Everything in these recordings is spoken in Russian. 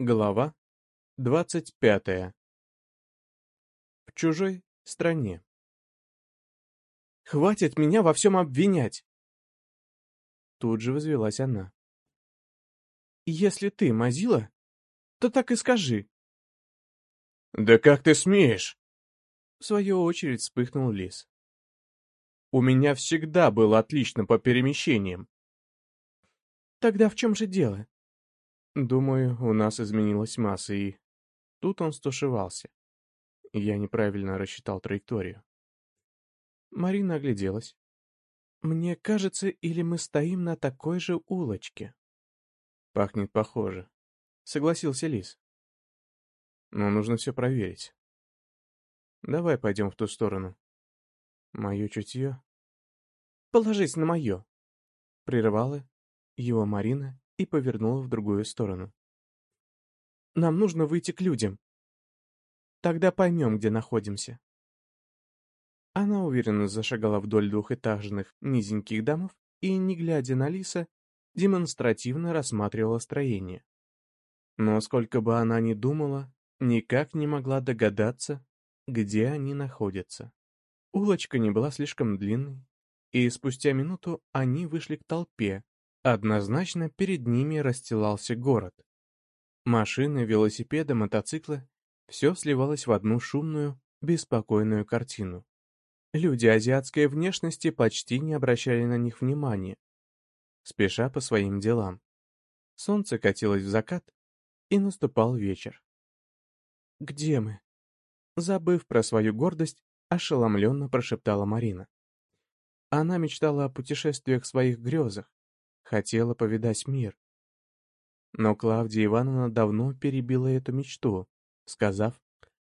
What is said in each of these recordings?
Глава двадцать пятая. В чужой стране. «Хватит меня во всем обвинять!» Тут же возвелась она. «Если ты мазила, то так и скажи». «Да как ты смеешь?» В свою очередь вспыхнул лис. «У меня всегда было отлично по перемещениям». «Тогда в чем же дело?» Думаю, у нас изменилась масса, и... Тут он стушевался. Я неправильно рассчитал траекторию. Марина огляделась. Мне кажется, или мы стоим на такой же улочке? Пахнет похоже. Согласился Лис. Но нужно все проверить. Давай пойдем в ту сторону. Мое чутье. Положись на мое. Прервала его Марина и повернула в другую сторону. «Нам нужно выйти к людям. Тогда поймем, где находимся». Она уверенно зашагала вдоль двухэтажных низеньких домов и, не глядя на Лиса, демонстративно рассматривала строение. Но сколько бы она ни думала, никак не могла догадаться, где они находятся. Улочка не была слишком длинной, и спустя минуту они вышли к толпе, Однозначно перед ними расстилался город. Машины, велосипеды, мотоциклы — все сливалось в одну шумную, беспокойную картину. Люди азиатской внешности почти не обращали на них внимания, спеша по своим делам. Солнце катилось в закат, и наступал вечер. «Где мы?» Забыв про свою гордость, ошеломленно прошептала Марина. Она мечтала о путешествиях в своих грезах, хотела повидать мир. Но Клавдия Ивановна давно перебила эту мечту, сказав,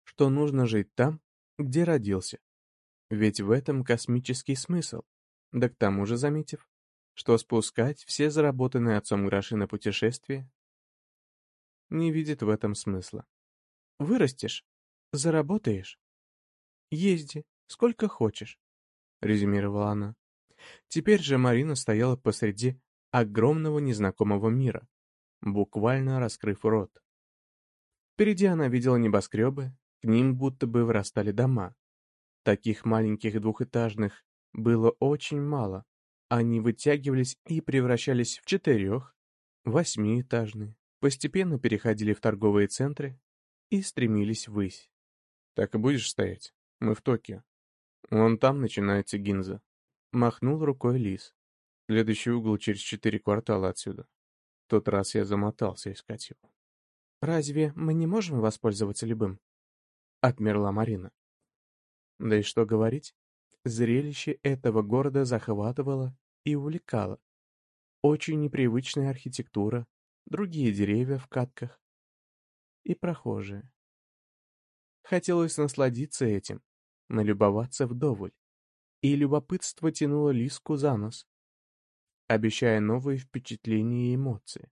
что нужно жить там, где родился. Ведь в этом космический смысл, да к тому же заметив, что спускать все заработанные отцом гроши на путешествие не видит в этом смысла. Вырастешь, заработаешь, езди, сколько хочешь, резюмировала она. Теперь же Марина стояла посреди огромного незнакомого мира, буквально раскрыв рот. Впереди она видела небоскребы, к ним будто бы вырастали дома. Таких маленьких двухэтажных было очень мало. Они вытягивались и превращались в четырех, восьмиэтажные, постепенно переходили в торговые центры и стремились ввысь. «Так и будешь стоять? Мы в Токио. Вон там начинается Гинза». Махнул рукой Лис. Следующий угол через четыре квартала отсюда. В тот раз я замотался искать его. «Разве мы не можем воспользоваться любым?» Отмерла Марина. Да и что говорить, зрелище этого города захватывало и увлекало. Очень непривычная архитектура, другие деревья в катках и прохожие. Хотелось насладиться этим, налюбоваться вдоволь, и любопытство тянуло Лиску за нос, обещая новые впечатления и эмоции.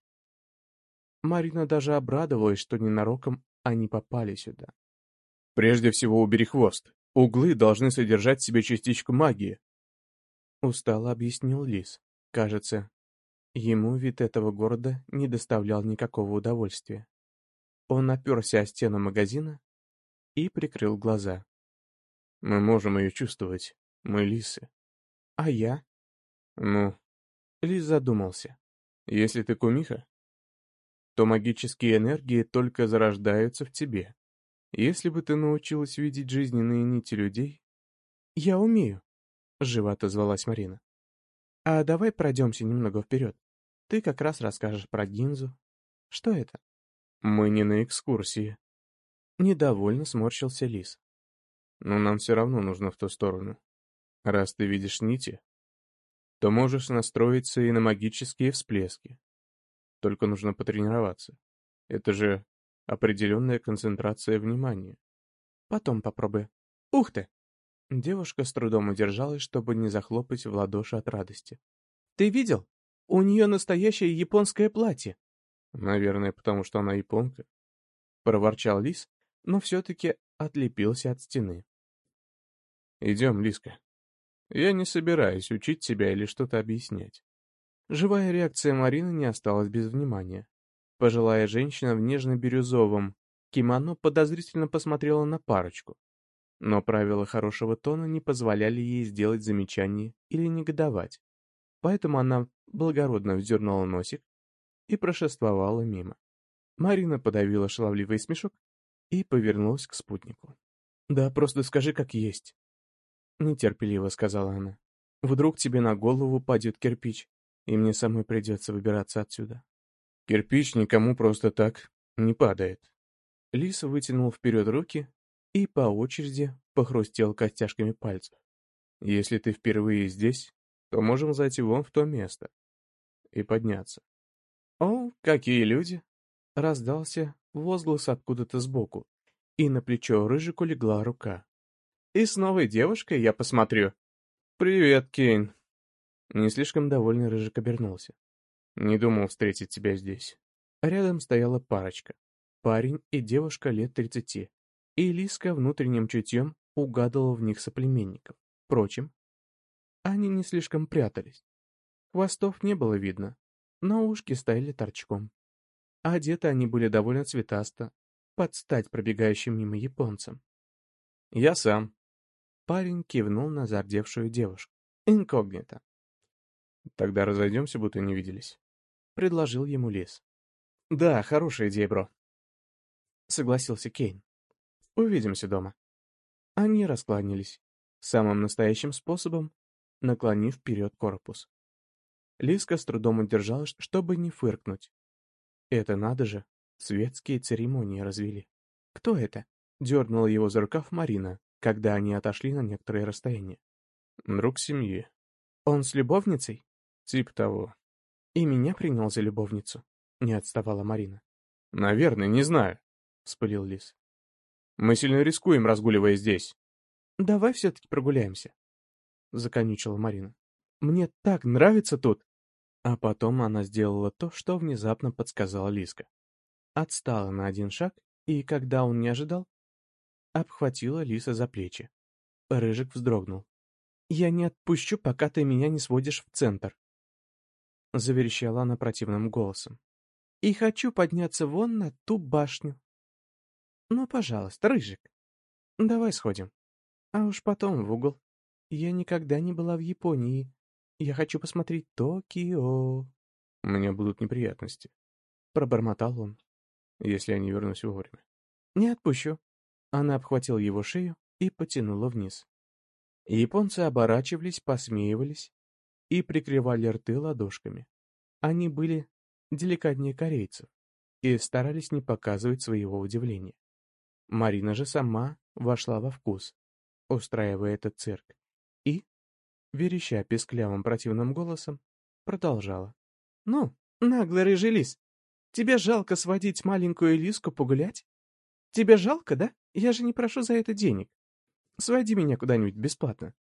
Марина даже обрадовалась, что ненароком они попали сюда. «Прежде всего убери хвост. Углы должны содержать в себе частичку магии», — устало объяснил Лис. Кажется, ему вид этого города не доставлял никакого удовольствия. Он оперся о стену магазина и прикрыл глаза. «Мы можем ее чувствовать. Мы лисы». «А я?» «Ну, Лис задумался. Если ты кумиха, то магические энергии только зарождаются в тебе. Если бы ты научилась видеть жизненные нити людей... Я умею, живо отозвалась Марина. А давай пройдемся немного вперед. Ты как раз расскажешь про Гинзу. Что это? Мы не на экскурсии. Недовольно сморщился лис. Но нам все равно нужно в ту сторону. Раз ты видишь нити, то можешь настроиться и на магические всплески. Только нужно потренироваться. Это же определенная концентрация внимания. Потом попробуй. Ух ты! Девушка с трудом удержалась, чтобы не захлопать в ладоши от радости. Ты видел? У нее настоящее японское платье. Наверное, потому что она японка. Проворчал лис, но все-таки отлепился от стены. Идем, Лиска. Я не собираюсь учить тебя или что-то объяснять. Живая реакция Марины не осталась без внимания. Пожилая женщина в нежно-бирюзовом кимоно подозрительно посмотрела на парочку. Но правила хорошего тона не позволяли ей сделать замечание или негодовать. Поэтому она благородно вздернула носик и прошествовала мимо. Марина подавила шаловливый смешок и повернулась к спутнику. «Да просто скажи, как есть», — нетерпеливо сказала она. «Вдруг тебе на голову падет кирпич, и мне самой придется выбираться отсюда». «Кирпич никому просто так не падает». Лис вытянул вперед руки и по очереди похрустел костяшками пальцев. «Если ты впервые здесь, то можем зайти вон в то место и подняться». «О, какие люди!» — раздался возглас откуда-то сбоку, и на плечо Рыжику легла рука. «И с новой девушкой, я посмотрю». «Привет, Кейн». Не слишком довольный Рыжик обернулся. «Не думал встретить тебя здесь». Рядом стояла парочка. Парень и девушка лет тридцати. И Лиска внутренним чутьем угадывала в них соплеменников. Впрочем, они не слишком прятались. Хвостов не было видно, но ушки стояли торчком. Одеты они были довольно цветасто, под стать пробегающим мимо японцам. «Я сам». Парень кивнул на зардевшую девушку. «Инкогнито». «Тогда разойдемся, будто не виделись», — предложил ему Лис. «Да, хорошая идея, бро», — согласился Кейн. «Увидимся дома». Они раскланялись, самым настоящим способом, наклонив вперед корпус. Лиска с трудом удержалась, чтобы не фыркнуть. Это надо же, светские церемонии развели. Кто это? Дернула его за рукав Марина, когда они отошли на некоторое расстояние. Друг семьи. Он с любовницей? Тип того. И меня принял за любовницу. Не отставала Марина. Наверное, не знаю, вспылил Лис. Мы сильно рискуем, разгуливая здесь. Давай все-таки прогуляемся, законючила Марина. Мне так нравится тут. А потом она сделала то, что внезапно подсказала Лиска. Отстала на один шаг, и, когда он не ожидал, обхватила Лиса за плечи. Рыжик вздрогнул. «Я не отпущу, пока ты меня не сводишь в центр», — заверещала она противным голосом. «И хочу подняться вон на ту башню». «Ну, пожалуйста, Рыжик, давай сходим. А уж потом в угол. Я никогда не была в Японии я хочу посмотреть Токио. У меня будут неприятности. Пробормотал он, если я не вернусь вовремя. Не отпущу. Она обхватила его шею и потянула вниз. Японцы оборачивались, посмеивались и прикрывали рты ладошками. Они были деликатнее корейцев и старались не показывать своего удивления. Марина же сама вошла во вкус, устраивая этот цирк, и вереща песклявым противным голосом, продолжала. «Ну, наглый рыжий лис, тебе жалко сводить маленькую лиску погулять? Тебе жалко, да? Я же не прошу за это денег. Своди меня куда-нибудь бесплатно.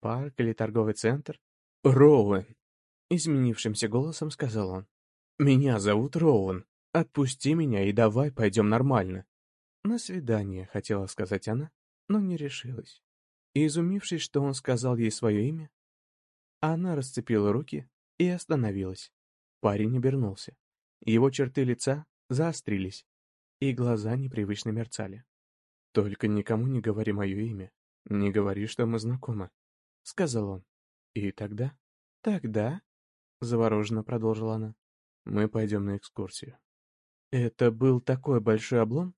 Парк или торговый центр?» «Роуэн!» — изменившимся голосом сказал он. «Меня зовут Роуэн. Отпусти меня и давай пойдем нормально». «На свидание», — хотела сказать она, но не решилась. И, изумившись, что он сказал ей свое имя, она расцепила руки и остановилась. Парень обернулся. Его черты лица заострились, и глаза непривычно мерцали. «Только никому не говори мое имя. Не говори, что мы знакомы», — сказал он. «И тогда?» «Тогда?» — завороженно продолжила она. «Мы пойдем на экскурсию». Это был такой большой облом,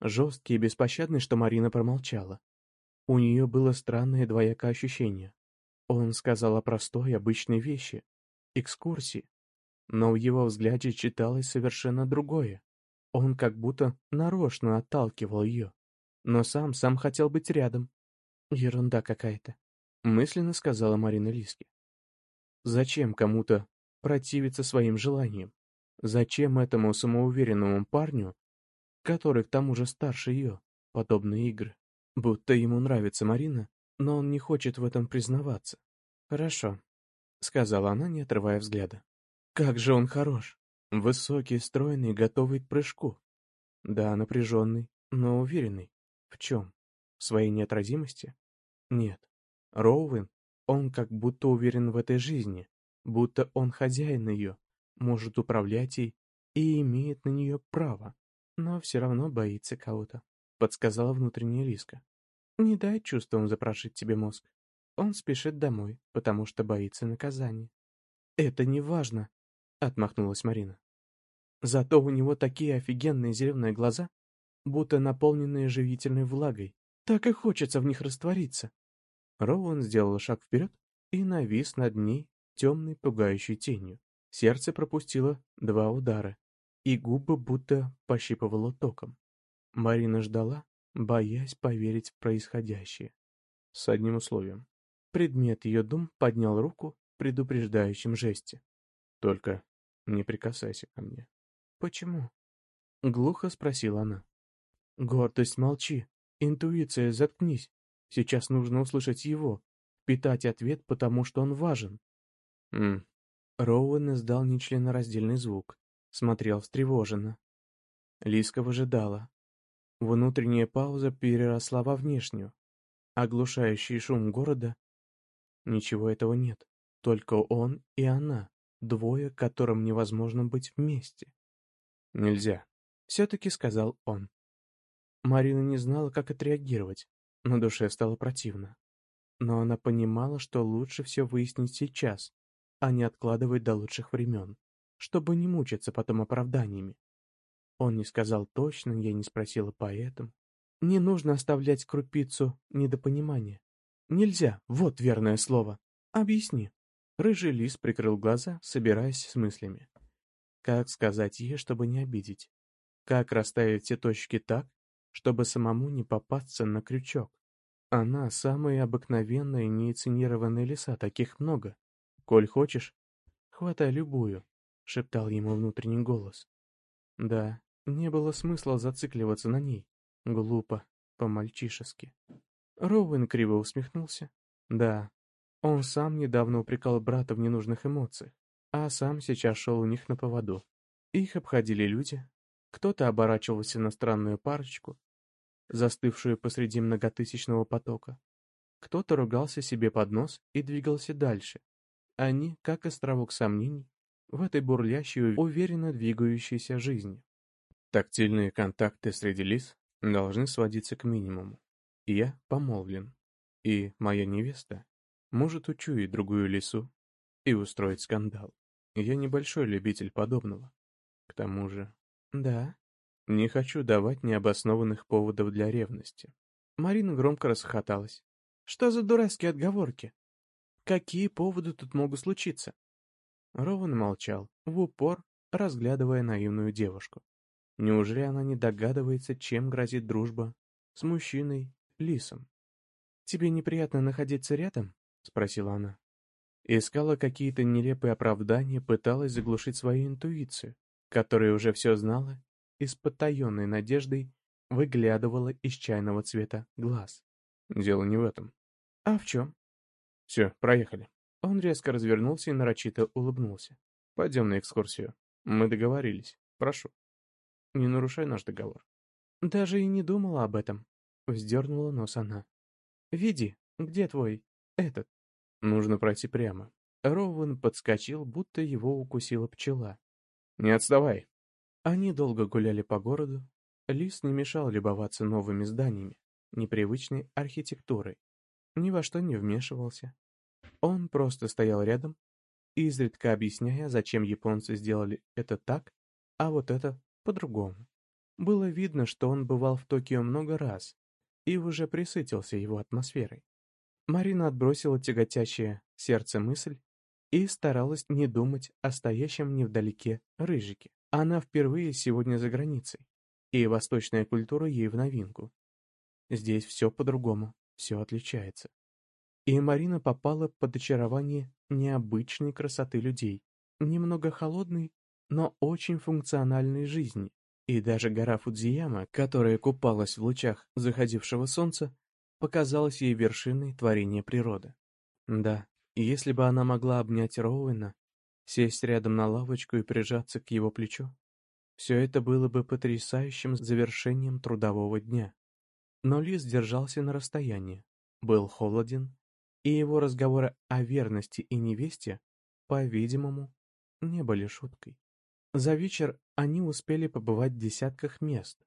жесткий и беспощадный, что Марина промолчала. У нее было странное двоякое ощущение. Он сказал о простой, обычной вещи — экскурсии. Но в его взгляде читалось совершенно другое. Он как будто нарочно отталкивал ее. Но сам, сам хотел быть рядом. Ерунда какая-то, мысленно сказала Марина Лиски. Зачем кому-то противиться своим желаниям? Зачем этому самоуверенному парню, который к тому же старше ее, подобные игры? Будто ему нравится Марина, но он не хочет в этом признаваться. «Хорошо», — сказала она, не отрывая взгляда. «Как же он хорош! Высокий, стройный, готовый к прыжку. Да, напряженный, но уверенный. В чем? В своей неотразимости? Нет. Роуэн, он как будто уверен в этой жизни, будто он хозяин ее, может управлять ей и имеет на нее право, но все равно боится кого-то», — подсказала внутренняя Лиска. «Не дай чувствам запрошить тебе мозг. Он спешит домой, потому что боится наказания». «Это не важно», — отмахнулась Марина. «Зато у него такие офигенные зеленые глаза, будто наполненные живительной влагой. Так и хочется в них раствориться». Роуэн сделал шаг вперед и навис над ней темной пугающей тенью. Сердце пропустило два удара, и губы будто пощипывало током. Марина ждала, боясь поверить в происходящее. С одним условием. Предмет ее дум поднял руку в предупреждающем жесте. «Только не прикасайся ко мне». «Почему?» — глухо спросила она. «Гордость, молчи. Интуиция, заткнись. Сейчас нужно услышать его, питать ответ, потому что он важен». «М, Роуэн издал нечленораздельный звук, смотрел встревоженно. Лиска выжидала. Внутренняя пауза переросла во внешнюю. Оглушающий шум города. Ничего этого нет. Только он и она, двое, которым невозможно быть вместе. «Нельзя», — все-таки сказал он. Марина не знала, как отреагировать, на душе стало противно. Но она понимала, что лучше все выяснить сейчас, а не откладывать до лучших времен, чтобы не мучиться потом оправданиями. Он не сказал точно, я не спросила поэтому. Не нужно оставлять крупицу недопонимания. Нельзя, вот верное слово. Объясни. Рыжий лис прикрыл глаза, собираясь с мыслями. Как сказать ей, чтобы не обидеть? Как расставить все точки так, чтобы самому не попасться на крючок? Она самая обыкновенная неоцинированная лиса, таких много. «Коль хочешь, хватай любую», — шептал ему внутренний голос. Да, не было смысла зацикливаться на ней. Глупо, по-мальчишески. Роуэн криво усмехнулся. Да, он сам недавно упрекал брата в ненужных эмоциях, а сам сейчас шел у них на поводу. Их обходили люди, кто-то оборачивался на странную парочку, застывшую посреди многотысячного потока. Кто-то ругался себе под нос и двигался дальше, они, как островок сомнений, в этой бурлящей, уверенно двигающейся жизни. Тактильные контакты среди лиц должны сводиться к минимуму. Я помолвлен, и моя невеста может учуять другую лису и устроить скандал. Я небольшой любитель подобного. К тому же, да, не хочу давать необоснованных поводов для ревности. Марина громко расхохоталась. Что за дурацкие отговорки? Какие поводы тут могут случиться? Рован молчал, в упор разглядывая наивную девушку. Неужели она не догадывается, чем грозит дружба с мужчиной, лисом? «Тебе неприятно находиться рядом?» — спросила она. Искала какие-то нелепые оправдания, пыталась заглушить свою интуицию, которая уже все знала и с потаенной надеждой выглядывала из чайного цвета глаз. Дело не в этом. «А в чем?» Все, проехали. Он резко развернулся и нарочито улыбнулся. Пойдем на экскурсию. Мы договорились. Прошу. Не нарушай наш договор. Даже и не думала об этом. Вздернула нос она. Види, где твой... этот? Нужно пройти прямо. Роуэн подскочил, будто его укусила пчела. «Не отставай!» Они долго гуляли по городу. Лис не мешал любоваться новыми зданиями, непривычной архитектурой, ни во что не вмешивался. Он просто стоял рядом, изредка объясняя, зачем японцы сделали это так, а вот это по-другому. Было видно, что он бывал в Токио много раз и уже присытился его атмосферой. Марина отбросила тяготящее сердце мысль и старалась не думать о стоящем невдалеке рыжике. Она впервые сегодня за границей, и восточная культура ей в новинку. Здесь все по-другому все отличается. И Марина попала под очарование необычной красоты людей, немного холодной, но очень функциональной жизни. И даже гора Фудзияма, которая купалась в лучах заходившего солнца, показалась ей вершиной творения природы. Да, если бы она могла обнять Роуэна, сесть рядом на лавочку и прижаться к его плечу, все это было бы потрясающим завершением трудового дня. Но Лис держался на расстоянии, был холоден, и его разговоры о верности и невесте, по-видимому, не были шуткой. За вечер они успели побывать в десятках мест,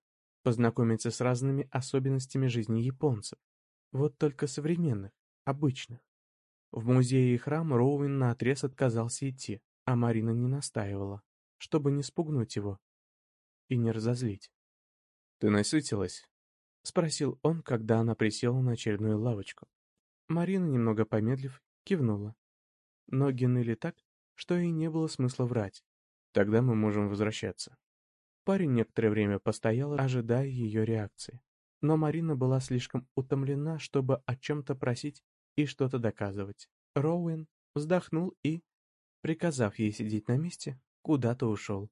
познакомиться с разными особенностями жизни японцев, вот только современных, обычных. В музее и храм Роуэн наотрез отказался идти, а Марина не настаивала, чтобы не спугнуть его и не разозлить. «Ты насытилась?» — спросил он, когда она присела на очередную лавочку. Марина, немного помедлив, кивнула. Ноги ныли так, что и не было смысла врать. Тогда мы можем возвращаться. Парень некоторое время постоял, ожидая ее реакции. Но Марина была слишком утомлена, чтобы о чем-то просить и что-то доказывать. Роуэн вздохнул и, приказав ей сидеть на месте, куда-то ушел.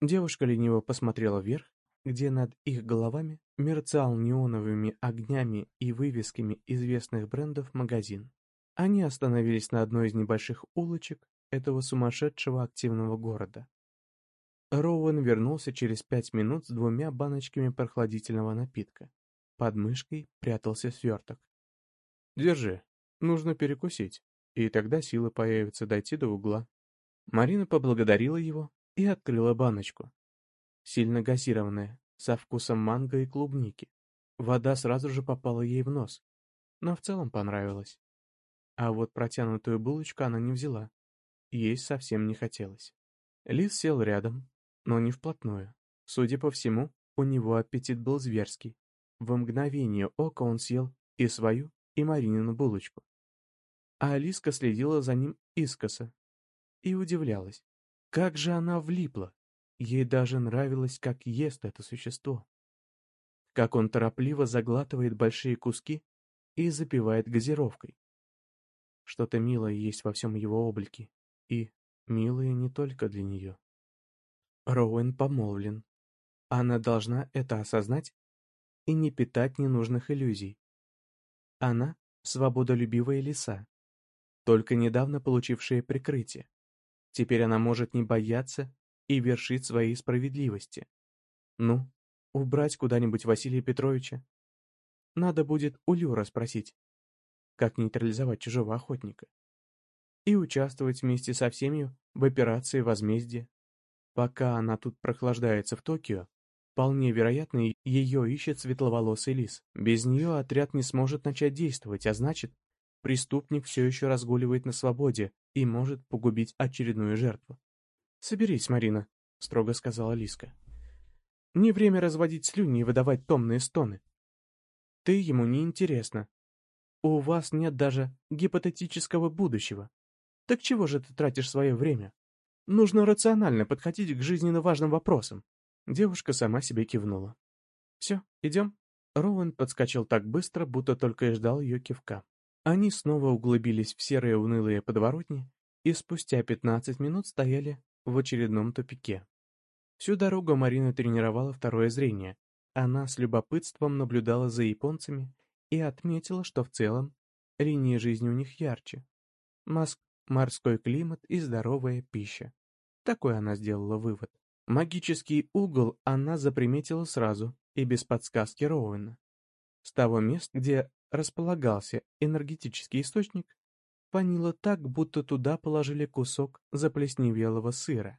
Девушка лениво посмотрела вверх, где над их головами мерцал неоновыми огнями и вывесками известных брендов магазин. Они остановились на одной из небольших улочек этого сумасшедшего активного города. Роуэн вернулся через пять минут с двумя баночками прохладительного напитка. Под мышкой прятался сверток. «Держи, нужно перекусить, и тогда силы появятся дойти до угла». Марина поблагодарила его и открыла баночку. Сильно газированная, со вкусом манго и клубники. Вода сразу же попала ей в нос, но в целом понравилась. А вот протянутую булочку она не взяла. Есть совсем не хотелось. Лис сел рядом, но не вплотную. Судя по всему, у него аппетит был зверский. В мгновение ока он съел и свою, и Маринину булочку. А Алиска следила за ним искоса и удивлялась, как же она влипла. Ей даже нравилось, как ест это существо. Как он торопливо заглатывает большие куски и запивает газировкой. Что-то милое есть во всем его облике, и милое не только для нее. Роуэн помолвлен. Она должна это осознать и не питать ненужных иллюзий. Она — свободолюбивая лиса, только недавно получившая прикрытие. Теперь она может не бояться и вершить свои справедливости. Ну, убрать куда-нибудь Василия Петровича? Надо будет у Люра спросить, как нейтрализовать чужого охотника. И участвовать вместе со всеми в операции возмездия. Пока она тут прохлаждается в Токио, вполне вероятно, ее ищет светловолосый лис. Без нее отряд не сможет начать действовать, а значит, преступник все еще разгуливает на свободе и может погубить очередную жертву. «Соберись, Марина», — строго сказала Лиска. «Не время разводить слюни и выдавать томные стоны. Ты ему не интересна, у вас нет даже гипотетического будущего. Так чего же ты тратишь свое время? Нужно рационально подходить к жизненно важным вопросам. Девушка сама себе кивнула. Все, идем? Роуэн подскочил так быстро, будто только и ждал ее кивка. Они снова углубились в серые унылые подворотни и спустя пятнадцать минут стояли в очередном тупике. Всю дорогу Марина тренировала второе зрение. Она с любопытством наблюдала за японцами и отметила, что в целом линии жизни у них ярче. Маск, морской климат и здоровая пища. Такой она сделала вывод. Магический угол она заприметила сразу и без подсказки Роуэна. С того места, где располагался энергетический источник, фанило так, будто туда положили кусок заплесневелого сыра.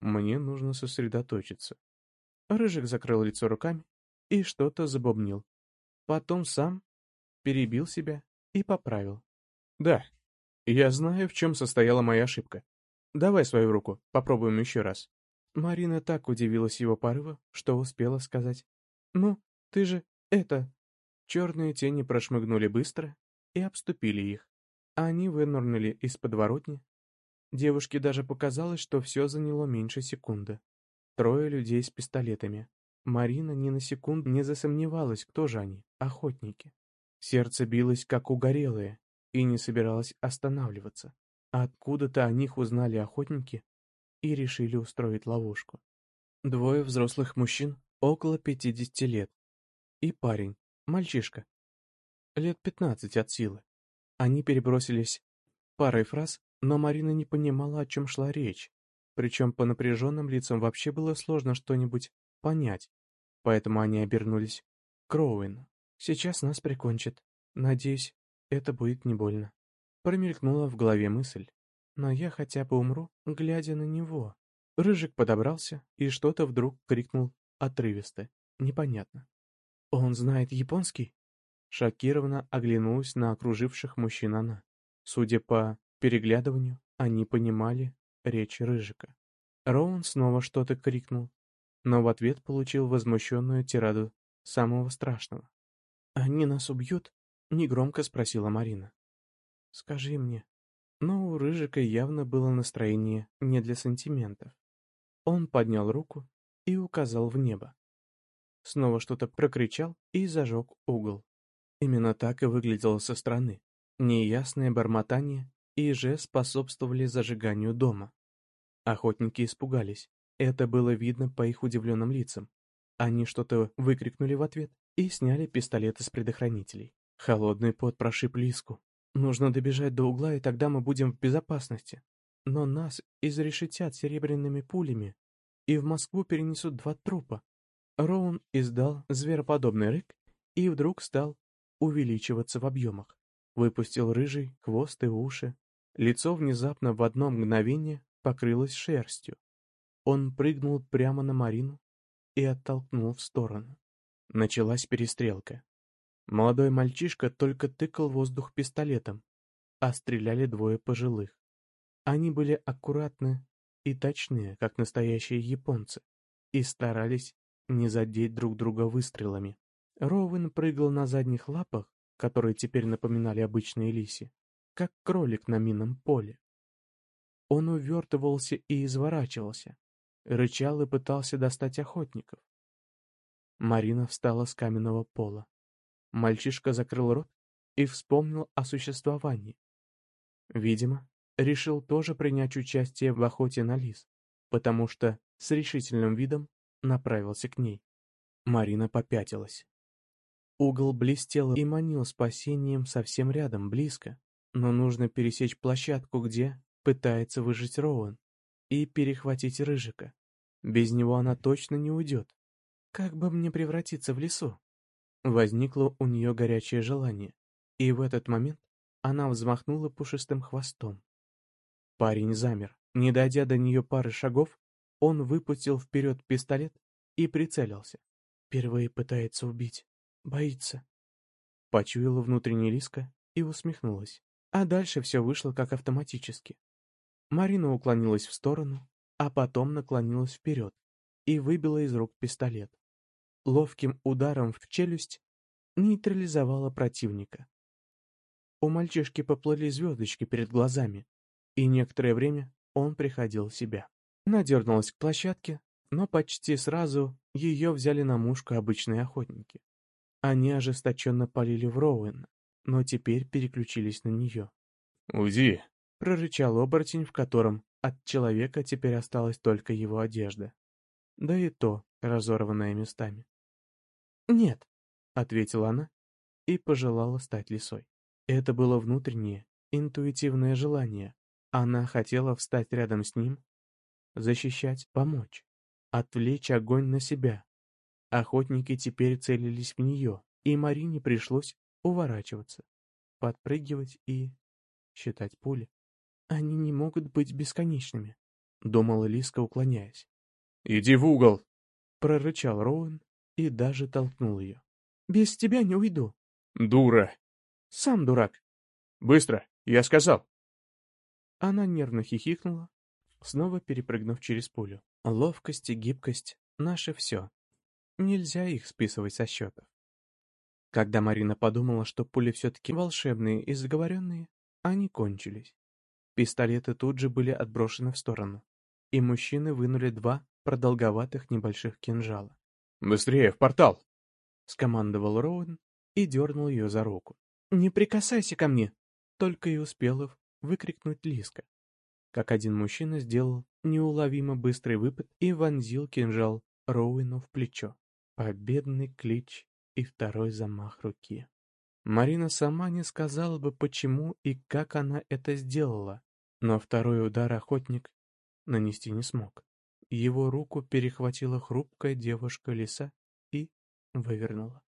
Мне нужно сосредоточиться. Рыжик закрыл лицо руками и что-то забобнил. Потом сам перебил себя и поправил. «Да, я знаю, в чем состояла моя ошибка. Давай свою руку, попробуем еще раз». Марина так удивилась его порыву, что успела сказать. «Ну, ты же это...» Черные тени прошмыгнули быстро и обступили их. Они вынырнули из подворотни. Девушке даже показалось, что все заняло меньше секунды. Трое людей с пистолетами, Марина ни на секунду не засомневалась, кто же они, охотники. Сердце билось, как угорелое, и не собиралось останавливаться. Откуда-то о них узнали охотники и решили устроить ловушку. Двое взрослых мужчин, около пятидесяти лет, и парень, мальчишка, лет пятнадцать от силы. Они перебросились парой фраз, но Марина не понимала, о чем шла речь, причем по напряженным лицам вообще было сложно что-нибудь понять, поэтому они обернулись к Роуэну. «Сейчас нас прикончат. Надеюсь, это будет не больно». Промелькнула в голове мысль. «Но я хотя бы умру, глядя на него». Рыжик подобрался и что-то вдруг крикнул отрывисто, непонятно. «Он знает японский?» Шокированно оглянулась на окруживших мужчин она. Судя по переглядыванию, они понимали речь Рыжика. Роун снова что-то крикнул, но в ответ получил возмущенную тираду самого страшного. «Они нас убьют?» — негромко спросила Марина. «Скажи мне». Но у Рыжика явно было настроение не для сантиментов. Он поднял руку и указал в небо. Снова что-то прокричал и зажег угол. Именно так и выглядело со стороны. Неясное бормотание и же способствовали зажиганию дома. Охотники испугались. Это было видно по их удивленным лицам. Они что-то выкрикнули в ответ и сняли пистолеты с предохранителей. Холодный пот прошиб Лиску. Нужно добежать до угла, и тогда мы будем в безопасности. Но нас изрешетят серебряными пулями, и в Москву перенесут два трупа. Роун издал звероподобный рык и вдруг стал увеличиваться в объемах. Выпустил рыжий, хвост и уши. Лицо внезапно в одно мгновение покрылось шерстью. Он прыгнул прямо на Марину и оттолкнул в сторону. Началась перестрелка. Молодой мальчишка только тыкал воздух пистолетом, а стреляли двое пожилых. Они были аккуратны и точные, как настоящие японцы, и старались не задеть друг друга выстрелами. Роуэн прыгал на задних лапах, которые теперь напоминали обычные лиси, как кролик на минном поле. Он увертывался и изворачивался, рычал и пытался достать охотников. Марина встала с каменного пола. Мальчишка закрыл рот и вспомнил о существовании. Видимо, решил тоже принять участие в охоте на лис, потому что с решительным видом направился к ней. Марина попятилась. Угол блестел и манил спасением совсем рядом, близко, но нужно пересечь площадку, где пытается выжить Роуэн, и перехватить Рыжика. Без него она точно не уйдет. Как бы мне превратиться в лесу? Возникло у нее горячее желание, и в этот момент она взмахнула пушистым хвостом. Парень замер. Не дойдя до нее пары шагов, он выпустил вперед пистолет и прицелился. Впервые пытается убить. Боится. Почуяла внутренняя Лиска и усмехнулась. А дальше все вышло как автоматически. Марина уклонилась в сторону, а потом наклонилась вперед и выбила из рук пистолет. Ловким ударом в челюсть нейтрализовала противника. У мальчишки поплыли звездочки перед глазами, и некоторое время он приходил в себя. Она дернулась к площадке, но почти сразу ее взяли на мушку обычные охотники. Они ожесточенно полили в Роуэна, но теперь переключились на нее. «Уйди!» — прорычал оборотень, в котором от человека теперь осталась только его одежда. Да и то, разорванная местами. «Нет», — ответила она и пожелала стать лисой. Это было внутреннее, интуитивное желание. Она хотела встать рядом с ним, защищать, помочь, отвлечь огонь на себя, Охотники теперь целились в нее, и Марине пришлось уворачиваться, подпрыгивать и считать пули. Они не могут быть бесконечными, думала Лиска, уклоняясь. «Иди в угол!» — прорычал Роуэн и даже толкнул ее. «Без тебя не уйду!» «Дура!» «Сам дурак!» «Быстро! Я сказал!» Она нервно хихикнула, снова перепрыгнув через пулю. Ловкость и гибкость — наше все. Нельзя их списывать со счетов. Когда Марина подумала, что пули все-таки волшебные и заговоренные, они кончились. Пистолеты тут же были отброшены в сторону, и мужчины вынули два продолговатых небольших кинжала. «Быстрее, в портал!» — скомандовал Роуэн и дернул ее за руку. «Не прикасайся ко мне!» — только и успела выкрикнуть Лиска. Как один мужчина сделал неуловимо быстрый выпад и вонзил кинжал Роуэну в плечо. Победный клич и второй замах руки. Марина сама не сказала бы, почему и как она это сделала, но второй удар охотник нанести не смог. Его руку перехватила хрупкая девушка лиса и вывернула.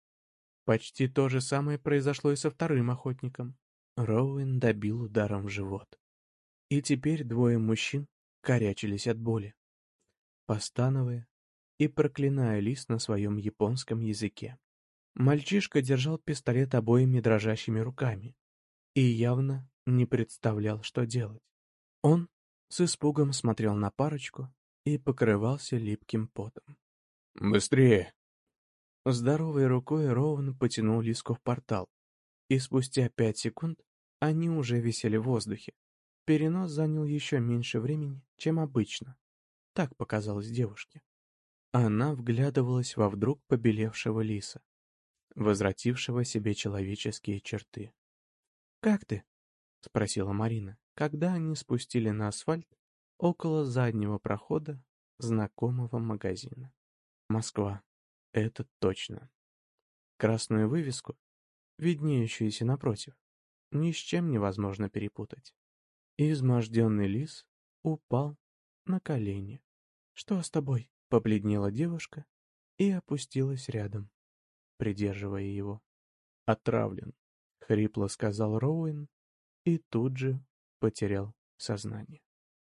Почти то же самое произошло и со вторым охотником. Роуэн добил ударом в живот. И теперь двое мужчин корячились от боли. постановая и проклиная лис на своем японском языке. Мальчишка держал пистолет обоими дрожащими руками и явно не представлял, что делать. Он с испугом смотрел на парочку и покрывался липким потом. «Быстрее!» Здоровой рукой Роуэн потянул Лиску в портал, и спустя пять секунд они уже висели в воздухе. Перенос занял еще меньше времени, чем обычно. Так показалось девушке. Она вглядывалась во вдруг побелевшего лиса, возвратившего себе человеческие черты. «Как ты?» — спросила Марина, когда они спустили на асфальт около заднего прохода знакомого магазина. Москва. Это точно. Красную вывеску, виднеющуюся напротив, ни с чем невозможно перепутать. Изможденный лис упал на колени. «Что с тобой?» — побледнела девушка и опустилась рядом, придерживая его. «Отравлен», — хрипло сказал Роуэн и тут же потерял сознание.